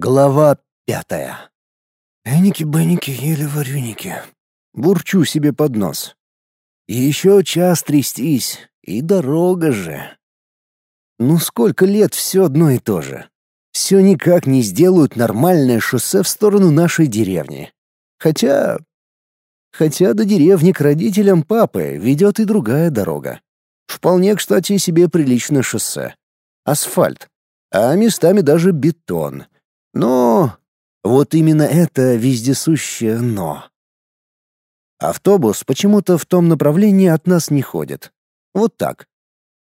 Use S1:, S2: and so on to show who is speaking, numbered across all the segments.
S1: Глава пятая. «Эники-беники, еле-вареники». Бурчу себе под нос. Еще час трястись, и дорога же. Ну сколько лет все одно и то же. Все никак не сделают нормальное шоссе в сторону нашей деревни. Хотя... Хотя до деревни к родителям папы ведет и другая дорога. Вполне, кстати, себе приличное шоссе. Асфальт. А местами даже бетон — но вот именно это вездесущее «но». Автобус почему-то в том направлении от нас не ходит. Вот так.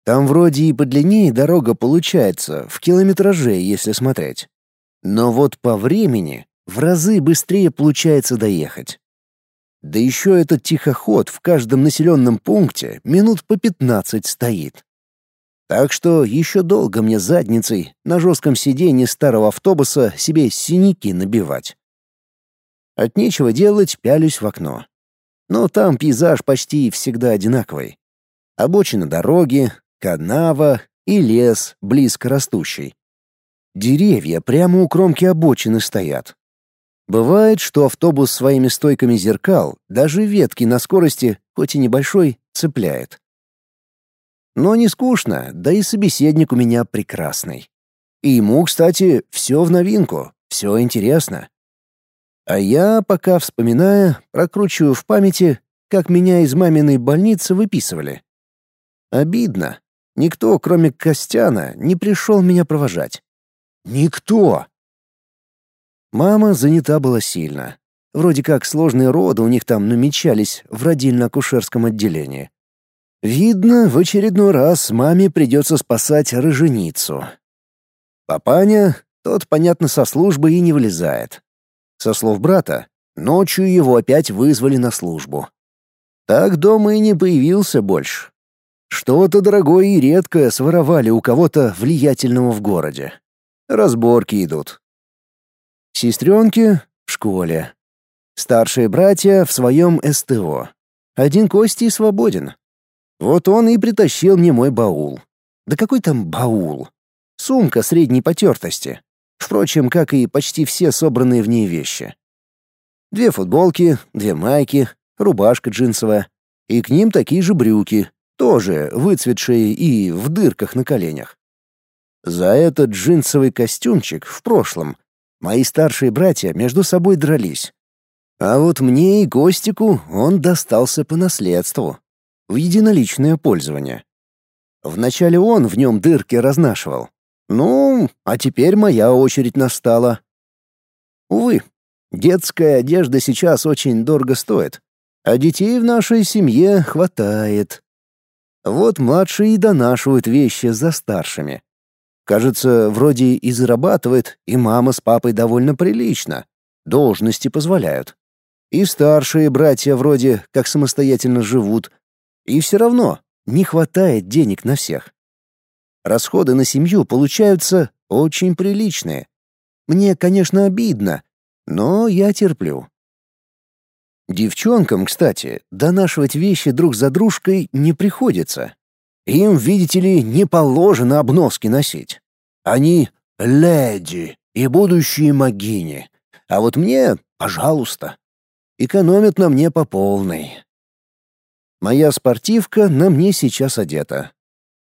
S1: Там вроде и подлиннее дорога получается, в километраже, если смотреть. Но вот по времени в разы быстрее получается доехать. Да еще этот тихоход в каждом населенном пункте минут по пятнадцать стоит. Так что еще долго мне задницей на жестком сиденье старого автобуса себе синяки набивать. От нечего делать пялюсь в окно. Но там пейзаж почти всегда одинаковый. Обочина дороги, канава и лес близко растущий. Деревья прямо у кромки обочины стоят. Бывает, что автобус своими стойками зеркал даже ветки на скорости, хоть и небольшой, цепляет. Но не скучно, да и собеседник у меня прекрасный. И ему, кстати, все в новинку, все интересно. А я, пока вспоминая, прокручиваю в памяти, как меня из маминой больницы выписывали. Обидно. Никто, кроме Костяна, не пришел меня провожать. Никто! Мама занята была сильно. Вроде как сложные роды у них там намечались в родильно-акушерском отделении. Видно, в очередной раз маме придется спасать рыженицу. Папаня, тот, понятно, со службы и не вылезает. Со слов брата, ночью его опять вызвали на службу. Так дома и не появился больше. Что-то дорогое и редкое своровали у кого-то влиятельного в городе. Разборки идут. Сестренки в школе. Старшие братья в своем СТО. Один Костей свободен. Вот он и притащил мне мой баул. Да какой там баул? Сумка средней потертости. Впрочем, как и почти все собранные в ней вещи. Две футболки, две майки, рубашка джинсовая. И к ним такие же брюки, тоже выцветшие и в дырках на коленях. За этот джинсовый костюмчик в прошлом мои старшие братья между собой дрались. А вот мне и Костику он достался по наследству в единоличное пользование. Вначале он в нем дырки разнашивал. Ну, а теперь моя очередь настала. Увы, детская одежда сейчас очень дорого стоит, а детей в нашей семье хватает. Вот младшие и донашивают вещи за старшими. Кажется, вроде и зарабатывает, и мама с папой довольно прилично. Должности позволяют. И старшие братья вроде как самостоятельно живут, и все равно не хватает денег на всех. Расходы на семью получаются очень приличные. Мне, конечно, обидно, но я терплю. Девчонкам, кстати, донашивать вещи друг за дружкой не приходится. Им, видите ли, не положено обноски носить. Они — леди и будущие могини. А вот мне — пожалуйста. Экономят на мне по полной. Моя спортивка на мне сейчас одета.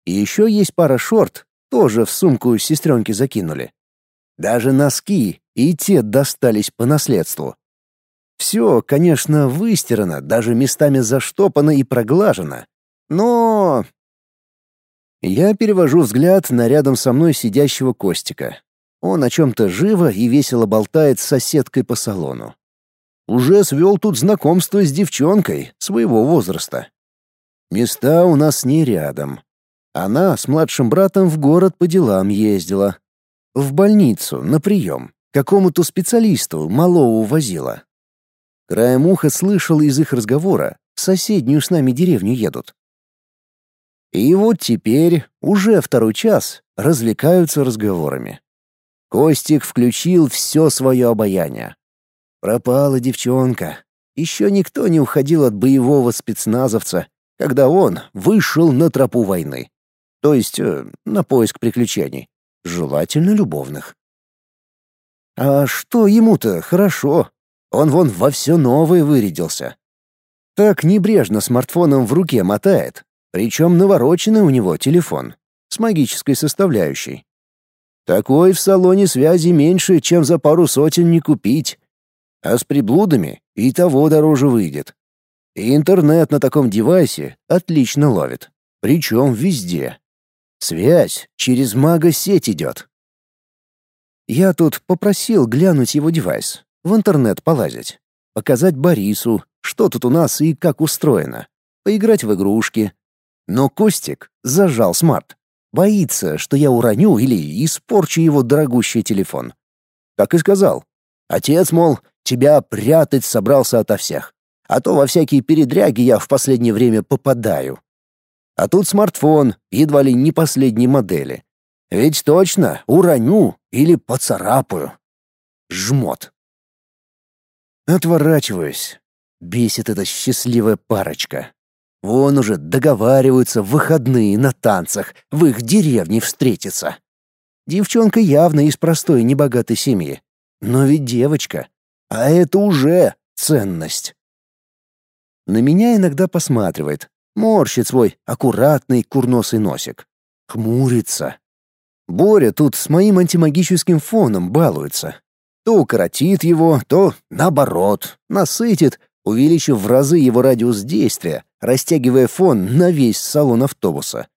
S1: И еще есть пара шорт, тоже в сумку сестренки закинули. Даже носки и те достались по наследству. Все, конечно, выстирано, даже местами заштопано и проглажено. Но... Я перевожу взгляд на рядом со мной сидящего Костика. Он о чем-то живо и весело болтает с соседкой по салону. Уже свел тут знакомство с девчонкой своего возраста. Места у нас не рядом. Она с младшим братом в город по делам ездила. В больницу, на прием. Какому-то специалисту малого возила. Краем уха слышал из их разговора, в соседнюю с нами деревню едут. И вот теперь, уже второй час, развлекаются разговорами. Костик включил все свое обаяние. Пропала девчонка. Еще никто не уходил от боевого спецназовца, когда он вышел на тропу войны. То есть э, на поиск приключений, желательно любовных. А что ему-то хорошо? Он вон во все новое вырядился. Так небрежно смартфоном в руке мотает, причем навороченный у него телефон с магической составляющей. Такой в салоне связи меньше, чем за пару сотен не купить. А с приблудами и того дороже выйдет. И интернет на таком девайсе отлично ловит. Причем везде. Связь через магасеть идет. Я тут попросил глянуть его девайс, в интернет полазить, показать Борису, что тут у нас и как устроено, поиграть в игрушки. Но Костик зажал смарт. Боится, что я уроню или испорчу его дорогущий телефон. Так и сказал. Отец, мол, тебя прятать собрался ото всех. А то во всякие передряги я в последнее время попадаю. А тут смартфон, едва ли не последней модели. Ведь точно уроню или поцарапаю. Жмот. Отворачиваюсь. Бесит эта счастливая парочка. Вон уже договариваются в выходные на танцах в их деревне встретиться. Девчонка явно из простой небогатой семьи. Но ведь девочка. А это уже ценность. На меня иногда посматривает, морщит свой аккуратный курносый носик. Хмурится. Боря тут с моим антимагическим фоном балуется. То укоротит его, то, наоборот, насытит, увеличив в разы его радиус действия, растягивая фон на весь салон автобуса.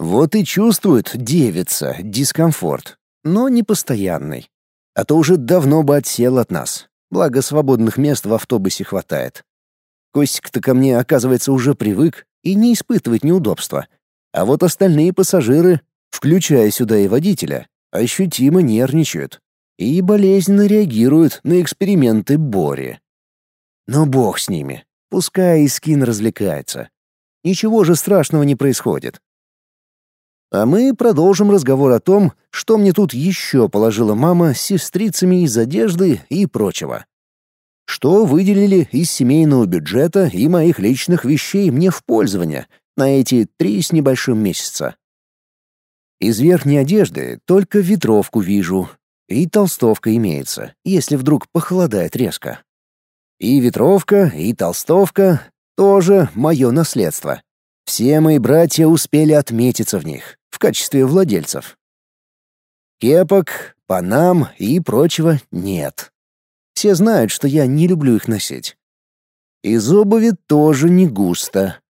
S1: Вот и чувствует девица дискомфорт, но не постоянный. А то уже давно бы отсел от нас, благо свободных мест в автобусе хватает. Костик-то ко мне, оказывается, уже привык и не испытывает неудобства. А вот остальные пассажиры, включая сюда и водителя, ощутимо нервничают и болезненно реагируют на эксперименты Бори. Но бог с ними. Пускай и скин развлекается. Ничего же страшного не происходит. А мы продолжим разговор о том, что мне тут еще положила мама с сестрицами из одежды и прочего. Что выделили из семейного бюджета и моих личных вещей мне в пользование на эти три с небольшим месяца. Из верхней одежды только ветровку вижу, и толстовка имеется, если вдруг похолодает резко. И ветровка, и толстовка — тоже мое наследство. Все мои братья успели отметиться в них, в качестве владельцев. Кепок, панам и прочего нет. Все знают, что я не люблю их носить. Из обуви тоже не густо.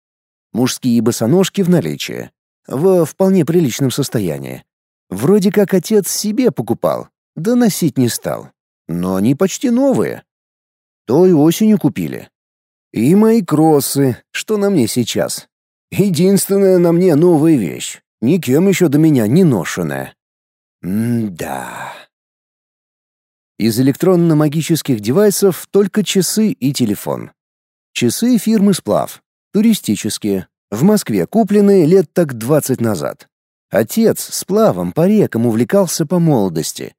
S1: Мужские босоножки в наличии, в вполне приличном состоянии. Вроде как отец себе покупал, да носить не стал. Но они почти новые той осенью купили. И мои кроссы, что на мне сейчас. Единственная на мне новая вещь, никем еще до меня не ношенная. М-да. Из электронно-магических девайсов только часы и телефон. Часы фирмы «Сплав», туристические, в Москве купленные лет так двадцать назад. Отец сплавом по рекам увлекался по молодости.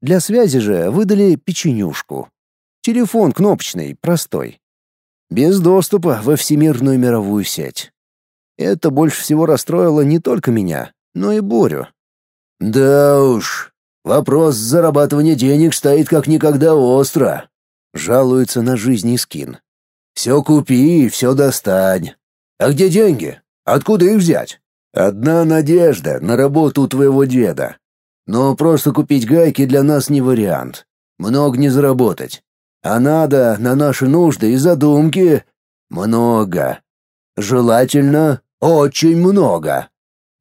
S1: Для связи же выдали печенюшку. Телефон кнопочный, простой. Без доступа во всемирную мировую сеть. Это больше всего расстроило не только меня, но и Борю. «Да уж, вопрос зарабатывания денег стоит как никогда остро», — жалуется на жизнь Искин. «Все купи, все достань. А где деньги? Откуда их взять? Одна надежда на работу у твоего деда. Но просто купить гайки для нас не вариант. Много не заработать. А надо на наши нужды и задумки много. Желательно очень много.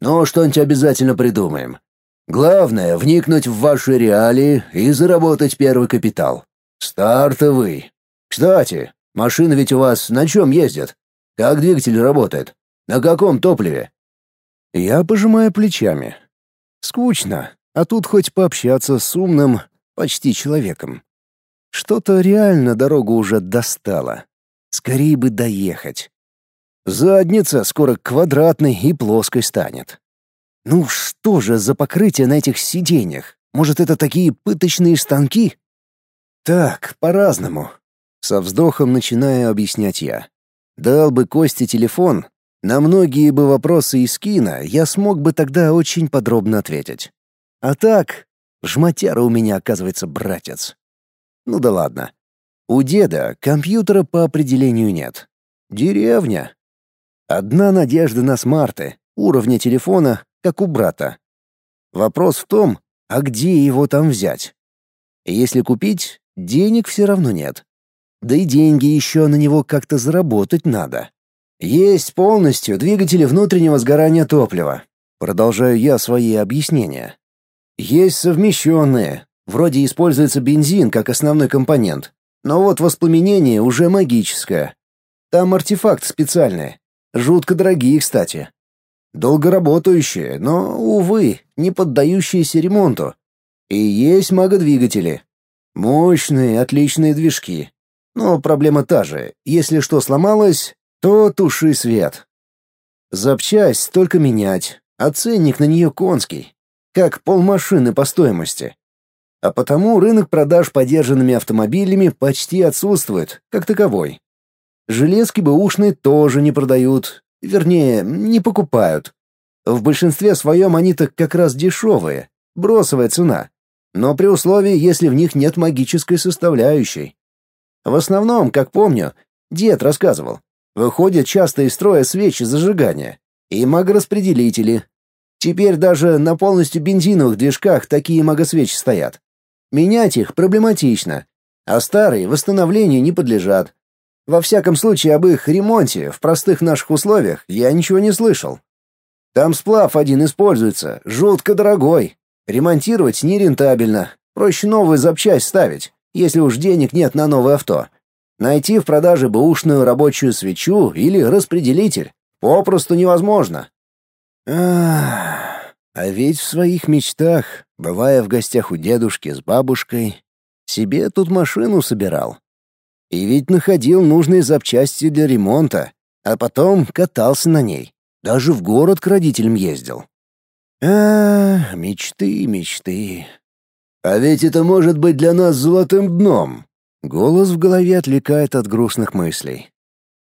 S1: Но что-нибудь обязательно придумаем. Главное — вникнуть в ваши реалии и заработать первый капитал. Стартовый. Кстати, машины ведь у вас на чем ездят? Как двигатель работает? На каком топливе? Я пожимаю плечами. Скучно, а тут хоть пообщаться с умным, почти человеком. Что-то реально дорогу уже достала. Скорее бы доехать. Задница скоро квадратной и плоской станет. Ну что же за покрытие на этих сиденьях? Может, это такие пыточные станки? Так, по-разному. Со вздохом начинаю объяснять я. Дал бы Косте телефон, на многие бы вопросы из кино я смог бы тогда очень подробно ответить. А так, Жматяра у меня, оказывается, братец. Ну да ладно. У деда компьютера по определению нет. Деревня. Одна надежда на смарты, уровня телефона, как у брата. Вопрос в том, а где его там взять? Если купить, денег все равно нет. Да и деньги еще на него как-то заработать надо. Есть полностью двигатели внутреннего сгорания топлива. Продолжаю я свои объяснения. Есть совмещенные. Вроде используется бензин как основной компонент. Но вот воспламенение уже магическое. Там артефакт специальный. Жутко дорогие, кстати. Долгоработающие, но, увы, не поддающиеся ремонту. И есть магодвигатели. Мощные, отличные движки. Но проблема та же. Если что сломалось, то туши свет. Запчасть только менять, а ценник на нее конский. Как полмашины по стоимости. А потому рынок продаж подержанными автомобилями почти отсутствует, как таковой. Железки бэушные тоже не продают, вернее, не покупают. В большинстве своем они-то как раз дешевые, бросовая цена, но при условии, если в них нет магической составляющей. В основном, как помню, дед рассказывал, выходят часто из строя свечи зажигания и магораспределители. Теперь даже на полностью бензиновых движках такие магосвечи стоят. Менять их проблематично, а старые восстановлению не подлежат. Во всяком случае, об их ремонте в простых наших условиях я ничего не слышал. Там сплав один используется, жутко дорогой. Ремонтировать нерентабельно. Проще новую запчасть ставить, если уж денег нет на новое авто. Найти в продаже бэушную рабочую свечу или распределитель попросту невозможно. А ведь в своих мечтах, бывая в гостях у дедушки с бабушкой, себе тут машину собирал. И ведь находил нужные запчасти для ремонта, а потом катался на ней. Даже в город к родителям ездил. А, мечты, мечты. А ведь это может быть для нас золотым дном. Голос в голове отвлекает от грустных мыслей.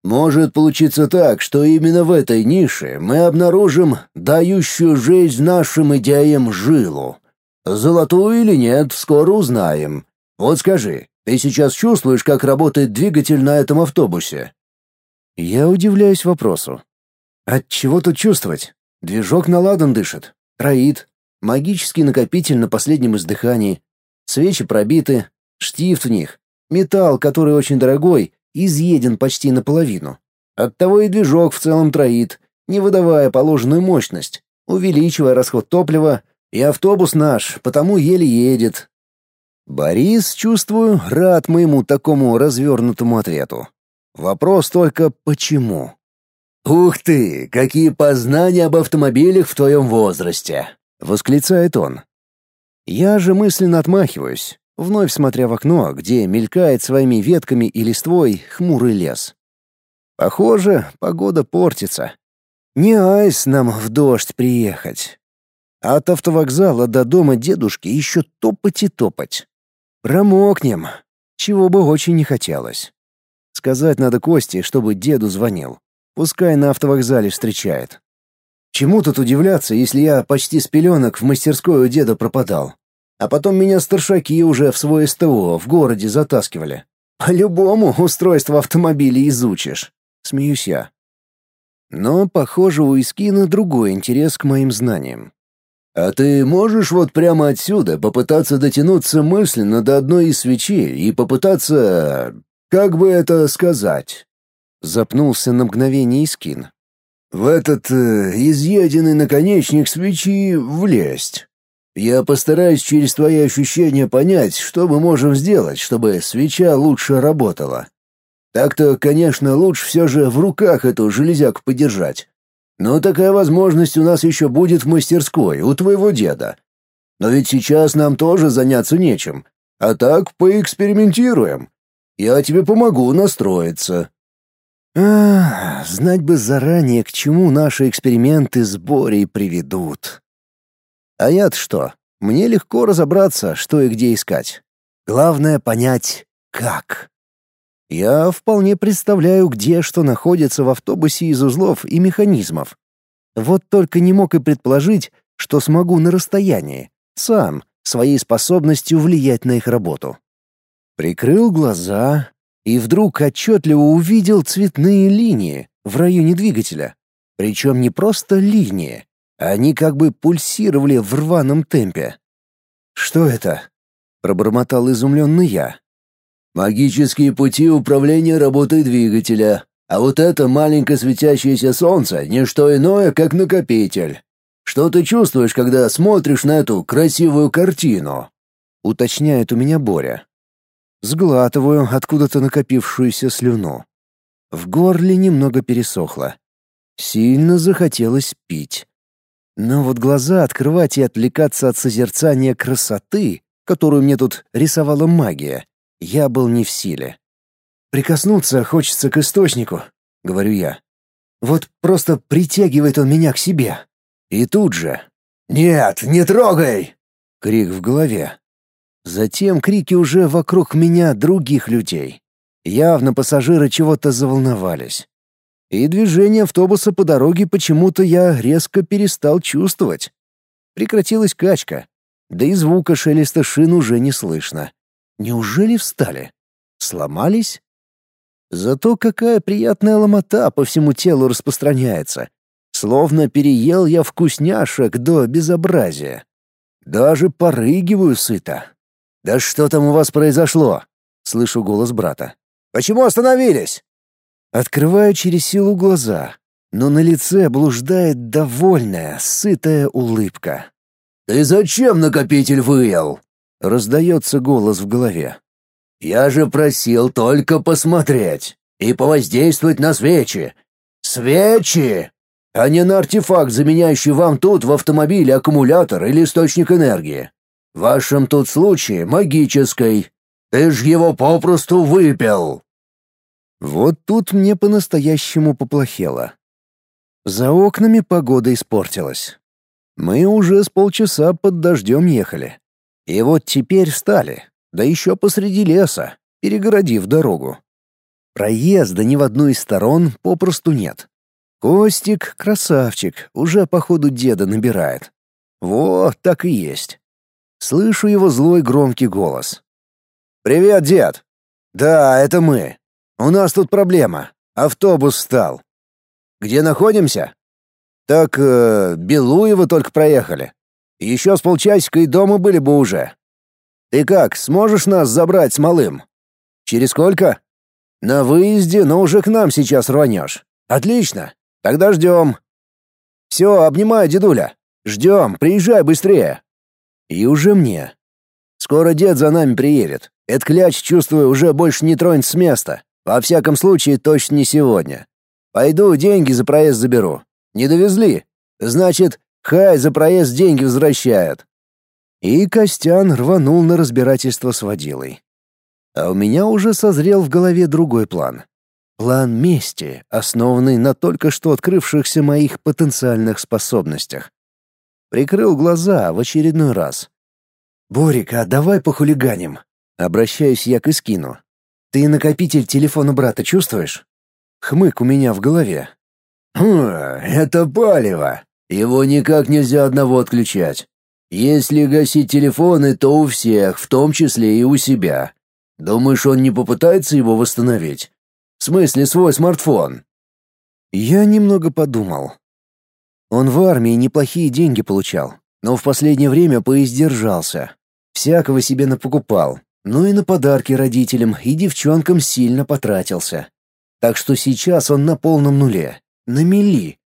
S1: Может получиться так, что именно в этой нише мы обнаружим дающую жизнь нашим идеям жилу. Золотую или нет, скоро узнаем. Вот скажи, ты сейчас чувствуешь, как работает двигатель на этом автобусе? Я удивляюсь вопросу. От чего тут чувствовать? Движок на ладан дышит, троит, магический накопитель на последнем издыхании, свечи пробиты, штифт в них, металл, который очень дорогой, изъеден почти наполовину. Оттого и движок в целом троит, не выдавая положенную мощность, увеличивая расход топлива, и автобус наш потому еле едет. Борис, чувствую, рад моему такому развернутому ответу. Вопрос только почему? «Ух ты, какие познания об автомобилях в твоем возрасте!» — восклицает он. Я же мысленно отмахиваюсь, вновь смотря в окно, где мелькает своими ветками и листвой хмурый лес. Похоже, погода портится. Не айс нам в дождь приехать. От автовокзала до дома дедушки еще топать и топать. Промокнем, чего бы очень не хотелось. Сказать надо Косте, чтобы деду звонил. Пускай на автовокзале встречает. Чему тут удивляться, если я почти с пеленок в мастерской у деда пропадал? А потом меня старшаки уже в свой СТО в городе затаскивали. По-любому устройство автомобиля изучишь. Смеюсь я. Но, похоже, у Искина другой интерес к моим знаниям. «А ты можешь вот прямо отсюда попытаться дотянуться мысленно до одной из свечей и попытаться... как бы это сказать?» Запнулся на мгновение Искин. «В этот э, изъеденный наконечник свечи влезть. Я постараюсь через твои ощущения понять, что мы можем сделать, чтобы свеча лучше работала. Так-то, конечно, лучше все же в руках эту железяку подержать. Но такая возможность у нас еще будет в мастерской, у твоего деда. Но ведь сейчас нам тоже заняться нечем. А так поэкспериментируем. Я тебе помогу настроиться. А, знать бы заранее, к чему наши эксперименты с Борей приведут. А я-то что? Мне легко разобраться, что и где искать. Главное понять, как. Я вполне представляю, где что находится в автобусе из узлов и механизмов. Вот только не мог и предположить, что смогу на расстоянии, сам, своей способностью влиять на их работу. Прикрыл глаза и вдруг отчетливо увидел цветные линии в районе двигателя. Причем не просто линии, они как бы пульсировали в рваном темпе. «Что это?» — пробормотал изумленный я.
S2: «Магические пути управления работой двигателя. А вот это маленькое светящееся солнце — не что иное, как накопитель. Что ты чувствуешь, когда смотришь на эту красивую картину?»
S1: — уточняет у меня Боря. Сглатываю откуда-то накопившуюся слюну. В горле немного пересохло. Сильно захотелось пить. Но вот глаза открывать и отвлекаться от созерцания красоты, которую мне тут рисовала магия, я был не в силе. «Прикоснуться хочется к источнику», — говорю я. «Вот просто притягивает он меня к себе». И тут же
S2: «Нет, не трогай!»
S1: — крик в голове. Затем крики уже вокруг меня других людей. Явно пассажиры чего-то заволновались. И движение автобуса по дороге почему-то я резко перестал чувствовать. Прекратилась качка, да и звука шелеста шин уже не слышно. Неужели встали? Сломались? Зато какая приятная ломота по всему телу распространяется. Словно переел я вкусняшек до безобразия. Даже порыгиваю сыто. «Да что там у вас произошло?» — слышу голос брата. «Почему остановились?» Открываю через силу глаза, но на лице блуждает довольная, сытая улыбка.
S2: «Ты зачем накопитель выел?»
S1: — раздается голос в голове.
S2: «Я же просил только посмотреть и повоздействовать на свечи. Свечи! А не на артефакт, заменяющий вам тут в автомобиле аккумулятор или источник энергии. В вашем тут случае магической. Ты ж его попросту выпил.
S1: Вот тут мне по-настоящему поплохело. За окнами погода испортилась. Мы уже с полчаса под дождем ехали. И вот теперь встали, да еще посреди леса, перегородив дорогу. Проезда ни в одну из сторон попросту нет. Костик, красавчик, уже по ходу деда набирает. Вот так и есть. Слышу его злой громкий голос. «Привет, дед!» «Да, это мы. У нас тут проблема. Автобус встал. Где находимся?» «Так, э, Белуево только проехали. Еще с полчасика и дома были бы уже. Ты как, сможешь нас забрать с малым? Через сколько?» «На выезде, но уже к нам сейчас рванешь. Отлично. Тогда ждем». «Все, обнимаю, дедуля. Ждем, приезжай быстрее». И уже мне. Скоро дед за нами приедет. Этот кляч, чувствую, уже больше не тронет с места. Во всяком случае, точно не сегодня. Пойду деньги за проезд заберу. Не довезли? Значит, хай за проезд деньги возвращает. И Костян рванул на разбирательство с водилой. А у меня уже созрел в голове другой план. План мести, основанный на только что открывшихся моих потенциальных способностях. Прикрыл глаза в очередной раз. «Борик, а давай похулиганим?» Обращаюсь я к Искину. «Ты накопитель телефона брата чувствуешь?» Хмык у меня в голове.
S2: «Хм, это палево. Его никак нельзя одного отключать. Если гасить телефоны, то у всех, в том числе и у себя. Думаешь, он не попытается его восстановить? В смысле, свой смартфон?»
S1: Я немного подумал. Он в армии неплохие деньги получал, но в последнее время поиздержался. Всякого себе напокупал, ну и на подарки родителям и девчонкам сильно потратился. Так что сейчас он на полном нуле, на мели.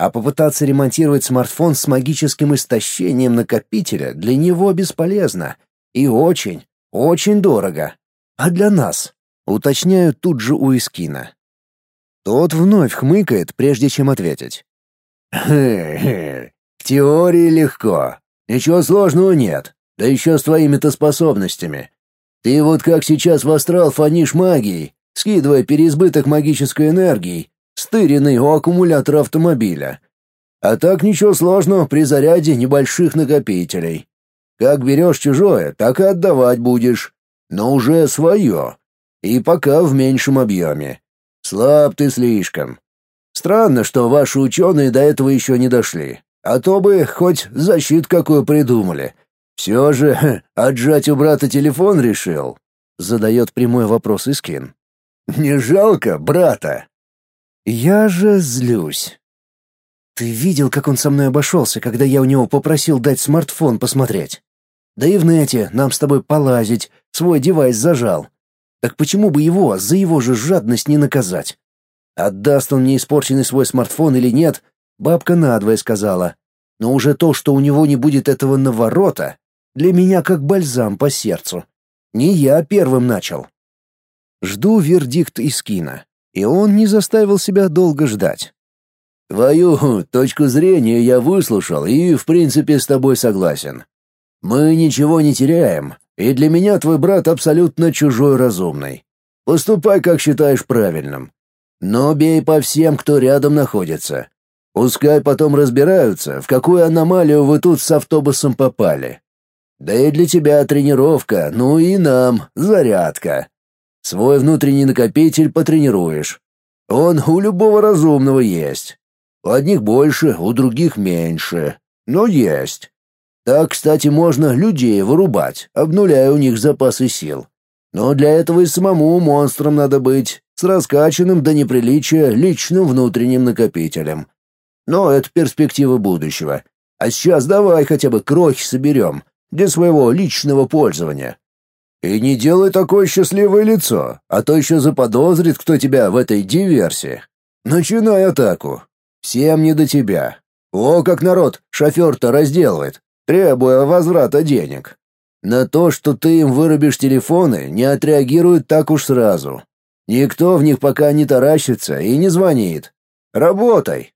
S1: А попытаться ремонтировать смартфон с магическим истощением накопителя для него бесполезно. И очень, очень дорого. А для нас? Уточняю тут же у Искина. Тот вновь хмыкает, прежде чем ответить.
S2: Хе-хе. В теории легко. Ничего сложного нет. Да еще с твоими-то способностями. Ты вот как сейчас в астрал фонишь магией, скидывая переизбыток магической энергии, стыренный у аккумулятора автомобиля. А так ничего сложного при заряде небольших накопителей. Как берешь чужое, так и отдавать будешь. Но уже свое. И пока в меньшем объеме. Слаб ты слишком. Странно, что ваши ученые до этого еще не дошли. А то бы хоть защиту какую придумали. Все же отжать у брата телефон решил? Задает прямой вопрос Искин. Не жалко брата?
S1: Я же злюсь. Ты видел, как он со мной обошелся, когда я у него попросил дать смартфон посмотреть? Да и в нете нам с тобой полазить, свой девайс зажал. Так почему бы его за его же жадность не наказать? Отдаст он мне испорченный свой смартфон или нет, бабка надвое сказала. Но уже то, что у него не будет этого наворота, для меня как бальзам по сердцу. Не я первым начал. Жду вердикт из кино, и он не заставил себя долго ждать.
S2: Твою точку зрения я выслушал и, в принципе, с тобой согласен. Мы ничего не теряем, и для меня твой брат абсолютно чужой разумный. Поступай, как считаешь правильным. Но бей по всем, кто рядом находится. Пускай потом разбираются, в какую аномалию вы тут с автобусом попали. Да и для тебя тренировка, ну и нам зарядка. Свой внутренний накопитель потренируешь. Он у любого разумного есть. У одних больше, у других меньше, но есть. Так, кстати, можно людей вырубать, обнуляя у них запасы сил. Но для этого и самому монстром надо быть, с раскачанным до неприличия личным внутренним накопителем. Но это перспектива будущего. А сейчас давай хотя бы крохи соберем для своего личного пользования. И не делай такое счастливое лицо, а то еще заподозрит кто тебя в этой диверсии. Начинай атаку. Всем не до тебя. О, как народ шофер-то разделывает, требуя возврата денег. На то, что ты им вырубишь телефоны, не отреагируют так уж сразу. Никто в них пока не таращится и не звонит. Работай.